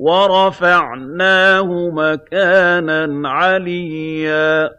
وَرَفَعْنَاهُ مَكَانًا عَلِيًّا